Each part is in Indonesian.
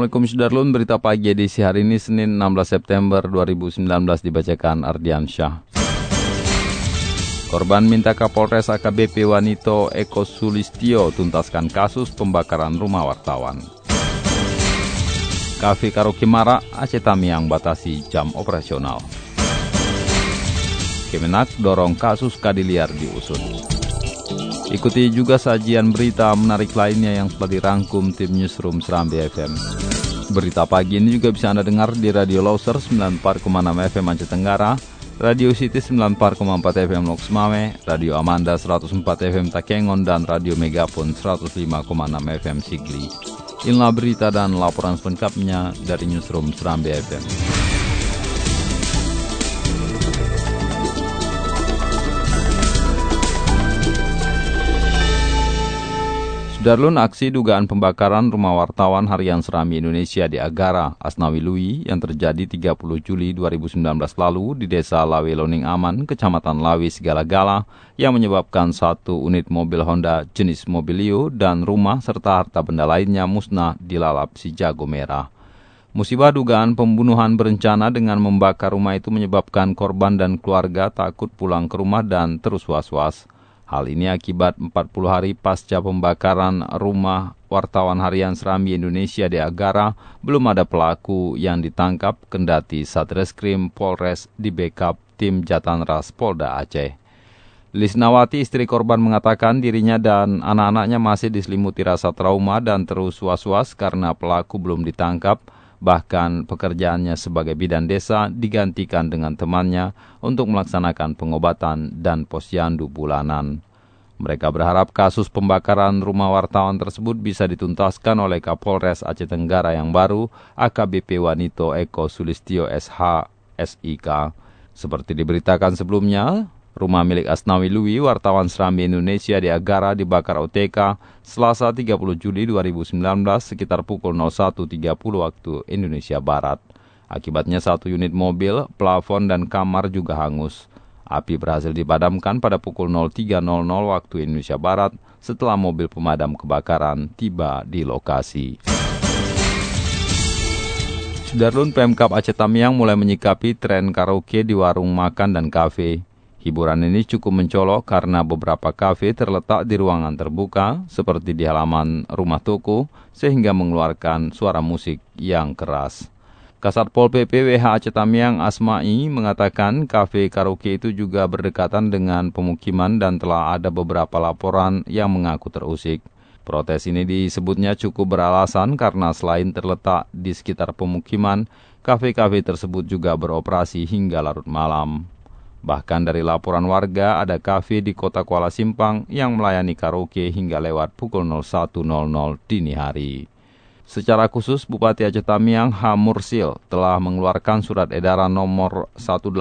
Assalamualaikum Sudarlun, berita pagi edisi hari ini Senin 16 September 2019 dibacakan Ardian Syah. Korban minta Kapolres AKBP Wanito Eko Sulistio tuntaskan kasus pembakaran rumah wartawan. Kafe Karaoke Mara, Aceh Tamiang batasi jam operasional. Kemenak dorong kasus kadiliar diusut. Ikuti juga sajian berita menarik lainnya yang telah dirangkum tim Newsroom Serambi FM. Berita pagi ini juga bisa Anda dengar di Radio Loser 94,6 FM Aceh Tenggara, Radio City 94,4 FM Lok Mame, Radio Amanda 104 FM Takengon, dan Radio Megapun 105,6 FM Sigli. Inilah berita dan laporan selengkapnya dari Newsroom Serambi FM. Darlun aksi dugaan pembakaran rumah wartawan harian Serami Indonesia di Agara, Asnawi Lui yang terjadi 30 Juli 2019 lalu di desa Lawe Loning Aman, kecamatan Lawi Segala-Gala yang menyebabkan satu unit mobil Honda jenis Mobilio dan rumah serta harta benda lainnya musnah di lalap si Jago Merah. Musibah dugaan pembunuhan berencana dengan membakar rumah itu menyebabkan korban dan keluarga takut pulang ke rumah dan terus was-was. Hal ini akibat 40 hari pasca pembakaran rumah wartawan harian Serambi Indonesia di Agara, belum ada pelaku yang ditangkap kendati Satreskrim Polres di backup tim Jatanras Polda Aceh. Lisnawati istri korban mengatakan dirinya dan anak-anaknya masih diselimuti rasa trauma dan terus was-was karena pelaku belum ditangkap, bahkan pekerjaannya sebagai bidan desa digantikan dengan temannya untuk melaksanakan pengobatan dan posyandu bulanan. Mereka berharap kasus pembakaran rumah wartawan tersebut bisa dituntaskan oleh Kapolres Aceh Tenggara yang baru, AKBP Wanito Eko Sulistio SH SIK. Seperti diberitakan sebelumnya, rumah milik Asnawi Lui, wartawan Serambi Indonesia di Agara dibakar OTK Selasa 30 Juli 2019 sekitar pukul 01.30 waktu Indonesia Barat. Akibatnya satu unit mobil, plafon, dan kamar juga hangus. Api berhasil dipadamkan pada pukul 03.00 waktu Indonesia Barat setelah mobil pemadam kebakaran tiba di lokasi. Sudarlun Pemkap Aceh Tamiang mulai menyikapi tren karaoke di warung makan dan kafe. Hiburan ini cukup mencolok karena beberapa kafe terletak di ruangan terbuka seperti di halaman rumah toko sehingga mengeluarkan suara musik yang keras. Kasat Pol PP WH Aceh Tamiang Asma'i mengatakan kafe karaoke itu juga berdekatan dengan pemukiman dan telah ada beberapa laporan yang mengaku terusik. Protes ini disebutnya cukup beralasan karena selain terletak di sekitar pemukiman, kafe-kafe tersebut juga beroperasi hingga larut malam. Bahkan dari laporan warga, ada kafe di kota Kuala Simpang yang melayani karaoke hingga lewat pukul 01.00 dini hari. Secara khusus, Bupati Aceh Tamiang H. Mursil telah mengeluarkan surat edaran nomor 180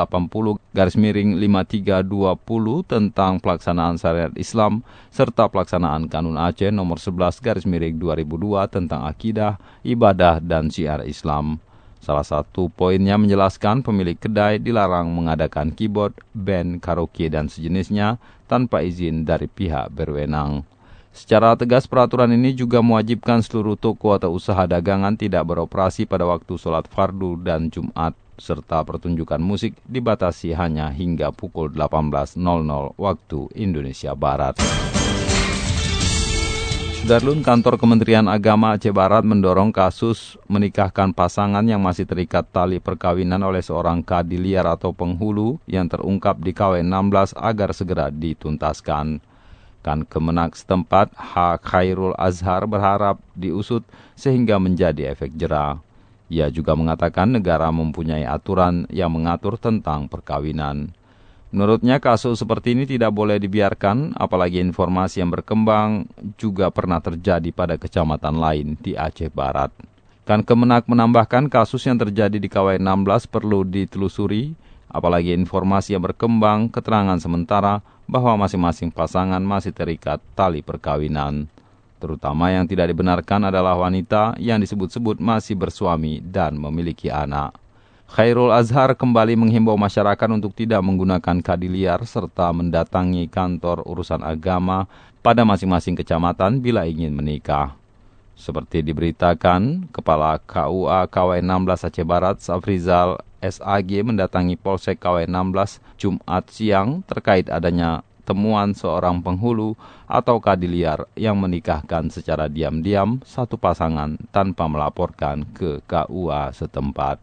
garis miring 5320 tentang pelaksanaan syariat Islam serta pelaksanaan Kanun Aceh nomor 11 garis miring 2002 tentang akidah, ibadah, dan syiar Islam. Salah satu poinnya menjelaskan pemilik kedai dilarang mengadakan keyboard, band, karaoke, dan sejenisnya tanpa izin dari pihak berwenang. Secara tegas peraturan ini juga mewajibkan seluruh toko atau usaha dagangan tidak beroperasi pada waktu sholat fardu dan Jumat, serta pertunjukan musik dibatasi hanya hingga pukul 18.00 waktu Indonesia Barat. Sudarlun kantor Kementerian Agama Aceh Barat mendorong kasus menikahkan pasangan yang masih terikat tali perkawinan oleh seorang kadiliar atau penghulu yang terungkap di KW 16 agar segera dituntaskan. Kan Kemenak setempat H. Khairul Azhar berharap diusut sehingga menjadi efek jerah. Ia juga mengatakan negara mempunyai aturan yang mengatur tentang perkawinan. Menurutnya kasus seperti ini tidak boleh dibiarkan, apalagi informasi yang berkembang juga pernah terjadi pada kecamatan lain di Aceh Barat. Kan Kemenak menambahkan kasus yang terjadi di KW 16 perlu ditelusuri, apalagi informasi yang berkembang keterangan sementara bahwa masing-masing pasangan masih terikat tali perkawinan. Terutama yang tidak dibenarkan adalah wanita yang disebut-sebut masih bersuami dan memiliki anak. Khairul Azhar kembali menghimbau masyarakat untuk tidak menggunakan kadi liar serta mendatangi kantor urusan agama pada masing-masing kecamatan bila ingin menikah. Seperti diberitakan, Kepala KUA KW 16 Aceh Barat, Safrizal SAG mendatangi Polsek KW 16 Jumat siang terkait adanya temuan seorang penghulu atau kadi liar yang menikahkan secara diam-diam satu pasangan tanpa melaporkan ke KUA setempat.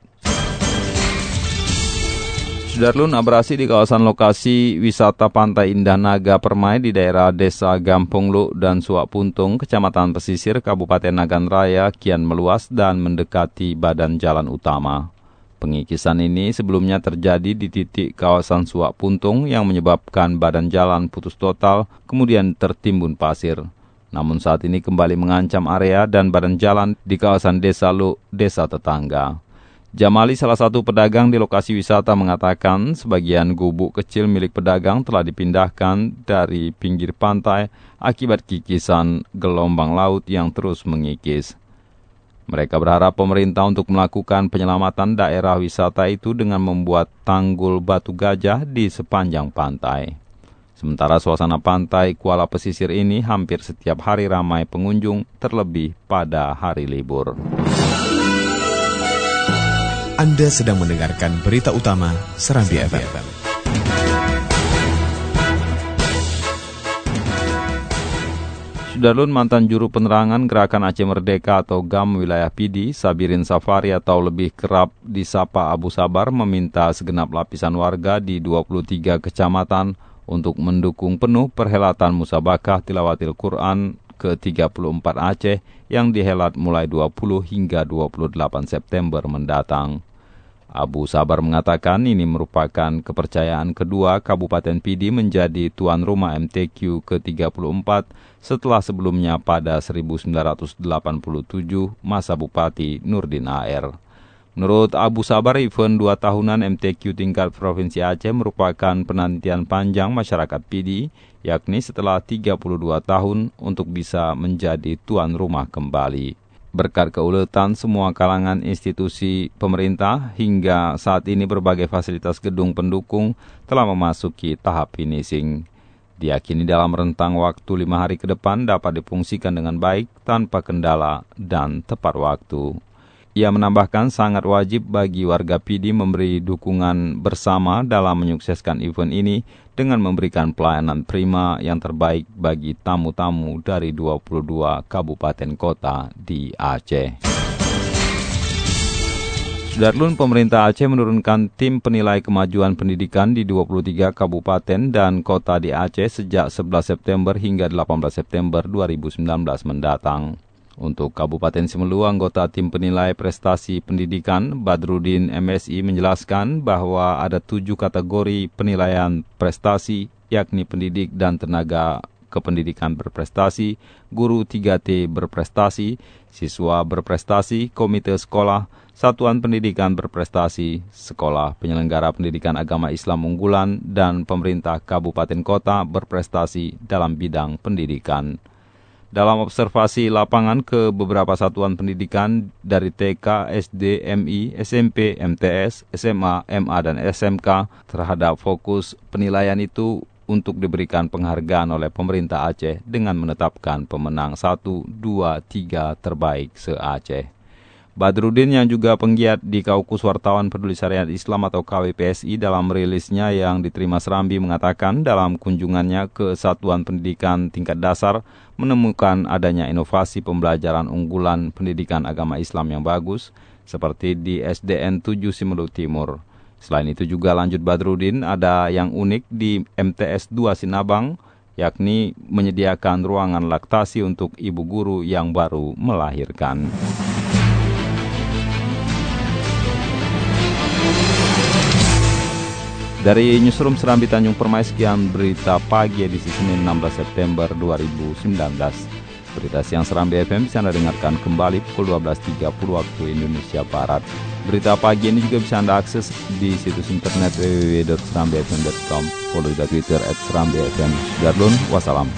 Sudarlun abrasi di kawasan lokasi wisata Pantai Indah Naga Permai di daerah Desa Gampung Lu dan Suak Puntung, Kecamatan Pesisir, Kabupaten Nagan Raya kian meluas dan mendekati badan jalan utama. Pengikisan ini sebelumnya terjadi di titik kawasan Suak Puntung yang menyebabkan badan jalan putus total, kemudian tertimbun pasir. Namun saat ini kembali mengancam area dan badan jalan di kawasan Desa Lu, desa tetangga. Jamali salah satu pedagang di lokasi wisata mengatakan sebagian gubuk kecil milik pedagang telah dipindahkan dari pinggir pantai akibat kikisan gelombang laut yang terus mengikis. Mereka berharap pemerintah untuk melakukan penyelamatan daerah wisata itu dengan membuat tanggul batu gajah di sepanjang pantai. Sementara suasana pantai Kuala Pesisir ini hampir setiap hari ramai pengunjung, terlebih pada hari libur. Anda sedang mendengarkan berita utama Serambi FM. Sudarlun mantan juru penerangan Gerakan Aceh Merdeka atau GAM wilayah PD, Sabirin Safari atau lebih kerap disapa Abu Sabar meminta segenap lapisan warga di 23 kecamatan untuk mendukung penuh perhelatan Musabakah Tilawatil Quran ke-34 Aceh yang dihelat mulai 20 hingga 28 September mendatang. Abu Sabar mengatakan ini merupakan kepercayaan kedua Kabupaten Pidi menjadi tuan rumah MTQ ke-34 setelah sebelumnya pada 1987 masa Bupati Nurdin AR. Menurut Abu Sabar, event dua tahunan MTQ tingkat Provinsi Aceh merupakan penantian panjang masyarakat Pidi, yakni setelah 32 tahun untuk bisa menjadi tuan rumah kembali. Berkat keuletan semua kalangan institusi pemerintah hingga saat ini berbagai fasilitas gedung pendukung telah memasuki tahap finishing. Diakini dalam rentang waktu lima hari ke depan dapat difungsikan dengan baik tanpa kendala dan tepat waktu. Ia menambahkan sangat wajib bagi warga PD memberi dukungan bersama dalam menyukseskan event ini dengan memberikan pelayanan prima yang terbaik bagi tamu-tamu dari 22 kabupaten kota di Aceh. Sudarlun pemerintah Aceh menurunkan tim penilai kemajuan pendidikan di 23 kabupaten dan kota di Aceh sejak 11 September hingga 18 September 2019 mendatang. Untuk Kabupaten Simelu, anggota tim penilai prestasi pendidikan Badrudin MSI menjelaskan bahwa ada tujuh kategori penilaian prestasi, yakni pendidik dan tenaga kependidikan berprestasi, guru 3T berprestasi, siswa berprestasi, komite sekolah, satuan pendidikan berprestasi, sekolah penyelenggara pendidikan agama Islam unggulan, dan pemerintah kabupaten kota berprestasi dalam bidang pendidikan dalam observasi lapangan ke beberapa satuan pendidikan dari TK, SD, MI, SMP, MTS, SMA, MA, dan SMK terhadap fokus penilaian itu untuk diberikan penghargaan oleh pemerintah Aceh dengan menetapkan pemenang 1, 2, 3 terbaik se-Aceh. Badrudin yang juga penggiat di Kaukus Wartawan Peduli Syariat Islam atau KWPSI dalam rilisnya yang diterima Serambi mengatakan dalam kunjungannya ke Satuan Pendidikan Tingkat Dasar menemukan adanya inovasi pembelajaran unggulan pendidikan agama Islam yang bagus seperti di SDN 7 Simelu Timur. Selain itu juga lanjut Badrudin ada yang unik di MTS 2 Sinabang yakni menyediakan ruangan laktasi untuk ibu guru yang baru melahirkan. Dari Newsroom Serambi Tanjung Permai, sekian berita pagi edisi Senin 16 September 2019. Berita siang Serambi FM bisa Anda dengarkan kembali pukul 12.30 waktu Indonesia Barat. Berita pagi ini juga bisa Anda akses di situs internet www.serambifm.com. Follow juga Twitter at Serambi FM. Wassalam.